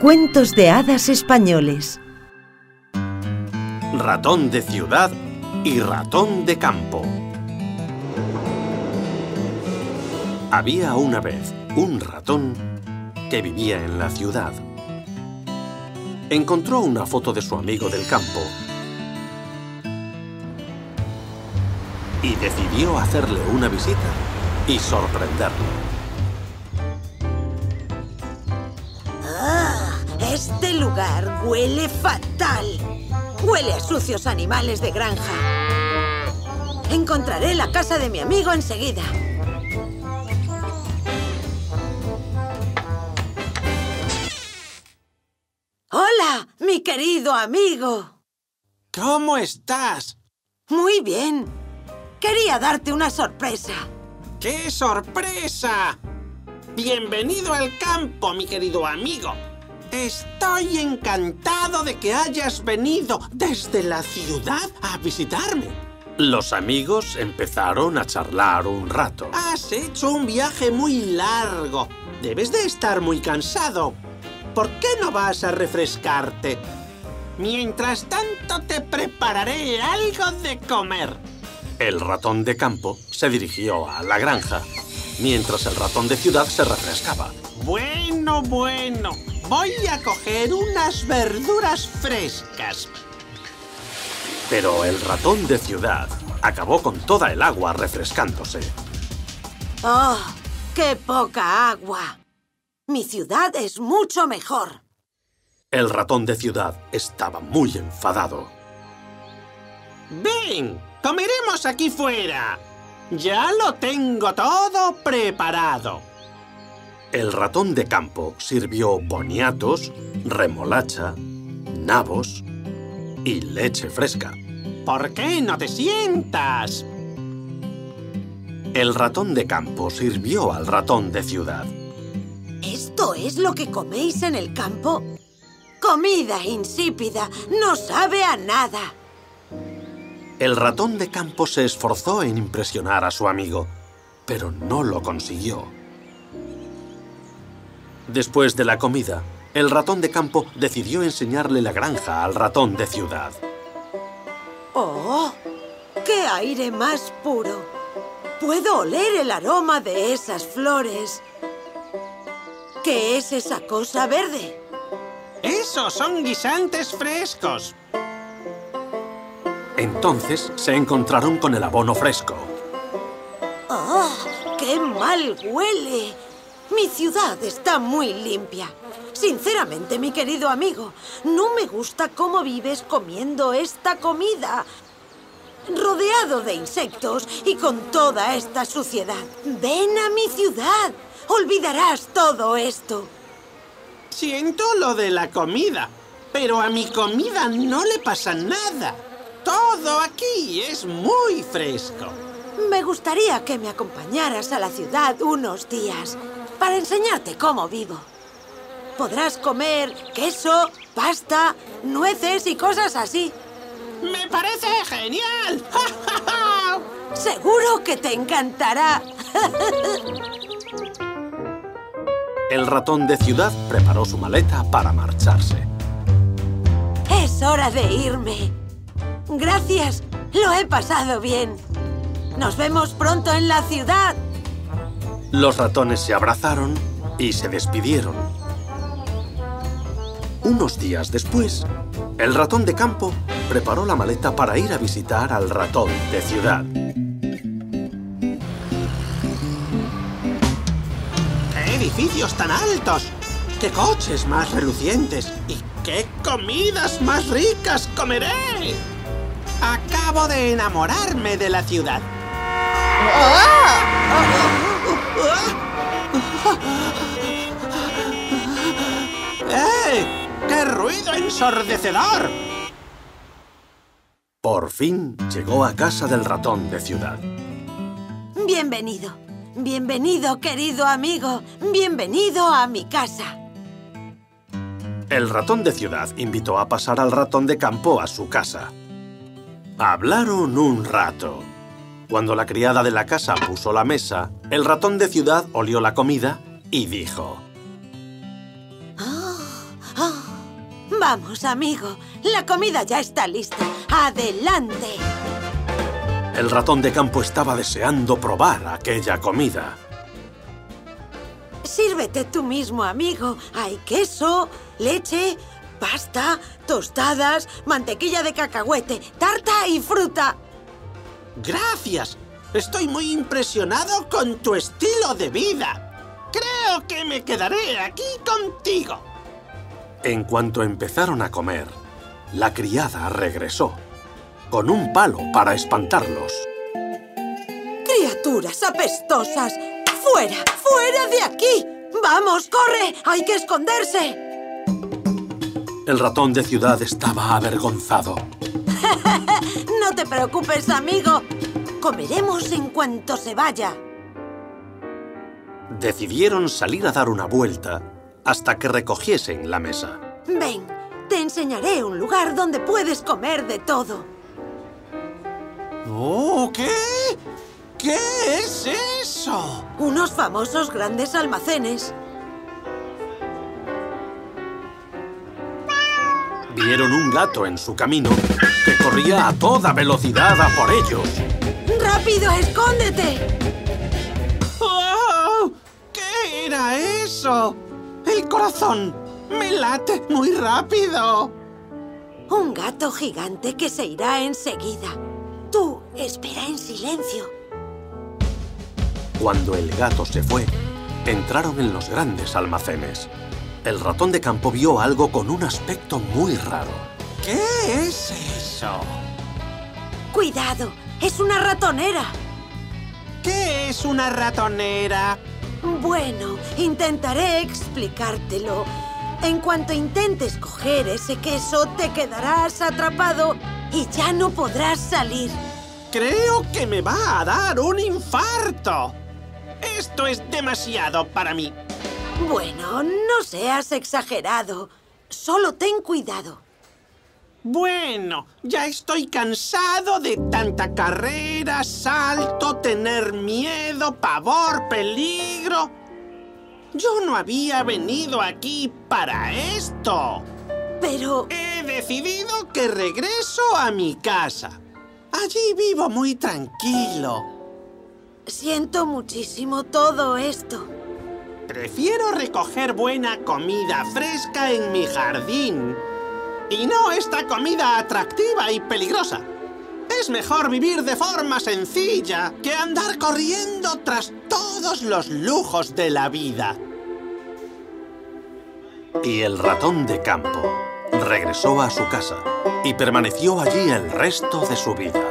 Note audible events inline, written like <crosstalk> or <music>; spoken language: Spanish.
Cuentos de hadas españoles. Ratón de ciudad y ratón de campo. Había una vez un ratón que vivía en la ciudad. Encontró una foto de su amigo del campo y decidió hacerle una visita y sorprenderlo. Este lugar huele fatal. Huele a sucios animales de granja. Encontraré la casa de mi amigo enseguida. ¡Hola, mi querido amigo! ¿Cómo estás? Muy bien. Quería darte una sorpresa. ¡Qué sorpresa! Bienvenido al campo, mi querido amigo. Estoy encantado de que hayas venido desde la ciudad a visitarme. Los amigos empezaron a charlar un rato. Has hecho un viaje muy largo. Debes de estar muy cansado. ¿Por qué no vas a refrescarte? Mientras tanto te prepararé algo de comer. El ratón de campo se dirigió a la granja, mientras el ratón de ciudad se refrescaba. Bueno, bueno. Voy a coger unas verduras frescas. Pero el ratón de ciudad acabó con toda el agua refrescándose. ¡Oh, qué poca agua! Mi ciudad es mucho mejor. El ratón de ciudad estaba muy enfadado. ¡Ven! ¡Comeremos aquí fuera! Ya lo tengo todo preparado. El ratón de campo sirvió boniatos, remolacha, nabos y leche fresca. ¿Por qué no te sientas? El ratón de campo sirvió al ratón de ciudad. ¿Esto es lo que coméis en el campo? Comida insípida, no sabe a nada. El ratón de campo se esforzó en impresionar a su amigo, pero no lo consiguió. Después de la comida, el ratón de campo decidió enseñarle la granja al ratón de ciudad. ¡Oh! ¡Qué aire más puro! Puedo oler el aroma de esas flores. ¿Qué es esa cosa verde? Esos son guisantes frescos. Entonces se encontraron con el abono fresco. ¡Oh! ¡Qué mal huele! Mi ciudad está muy limpia. Sinceramente, mi querido amigo, no me gusta cómo vives comiendo esta comida. Rodeado de insectos y con toda esta suciedad. Ven a mi ciudad. Olvidarás todo esto. Siento lo de la comida, pero a mi comida no le pasa nada. Todo aquí es muy fresco. Me gustaría que me acompañaras a la ciudad unos días para enseñarte cómo vivo. Podrás comer queso, pasta, nueces y cosas así. ¡Me parece genial! <laughs> Seguro que te encantará. El ratón de ciudad preparó su maleta para marcharse. Es hora de irme. Gracias, lo he pasado bien. Nos vemos pronto en la ciudad. Los ratones se abrazaron y se despidieron. Unos días después, el ratón de campo preparó la maleta para ir a visitar al ratón de ciudad. ¡Qué edificios tan altos! ¡Qué coches más relucientes! ¡Y qué comidas más ricas comeré! Acabo de enamorarme de la ciudad. ¡Eh! ¡Qué ruido ensordecedor! Por fin llegó a casa del ratón de ciudad. Bienvenido. Bienvenido, querido amigo. Bienvenido a mi casa. El ratón de ciudad invitó a pasar al ratón de campo a su casa. Hablaron un rato. Cuando la criada de la casa puso la mesa, el ratón de ciudad olió la comida y dijo... ¡Oh! Vamos, amigo. La comida ya está lista. ¡Adelante! El ratón de campo estaba deseando probar aquella comida. Sírvete tú mismo, amigo. Hay queso, leche, pasta, tostadas, mantequilla de cacahuete, tarta y fruta. Gracias. Estoy muy impresionado con tu estilo de vida. Creo que me quedaré aquí contigo. En cuanto empezaron a comer, la criada regresó, con un palo para espantarlos. ¡Criaturas apestosas! ¡Fuera! ¡Fuera de aquí! ¡Vamos, corre! ¡Hay que esconderse! El ratón de ciudad estaba avergonzado. No te preocupes, amigo. Comeremos en cuanto se vaya. Decidieron salir a dar una vuelta hasta que recogiesen la mesa. Ven, te enseñaré un lugar donde puedes comer de todo. ¡Oh! ¿Qué? ¿Qué es eso? Unos famosos grandes almacenes. Vieron un gato en su camino que corría a toda velocidad a por ellos. ¡Rápido, escóndete! ¡Oh! ¿Qué era eso? ¡El corazón! ¡Me late muy rápido! Un gato gigante que se irá enseguida. Tú, espera en silencio. Cuando el gato se fue, entraron en los grandes almacenes. El ratón de campo vio algo con un aspecto muy raro. ¿Qué es eso? ¡Cuidado! ¡Es una ratonera! ¿Qué es una ratonera? Bueno, intentaré explicártelo. En cuanto intentes coger ese queso, te quedarás atrapado y ya no podrás salir. Creo que me va a dar un infarto. Esto es demasiado para mí. Bueno, no seas exagerado. Solo ten cuidado. Bueno, ya estoy cansado de tanta carrera, salto, tener miedo, pavor, peligro. Yo no había venido aquí para esto. Pero... He decidido que regreso a mi casa. Allí vivo muy tranquilo. Siento muchísimo todo esto. Prefiero recoger buena comida fresca en mi jardín. Y no esta comida atractiva y peligrosa. Es mejor vivir de forma sencilla que andar corriendo tras todos los lujos de la vida. Y el ratón de campo regresó a su casa y permaneció allí el resto de su vida.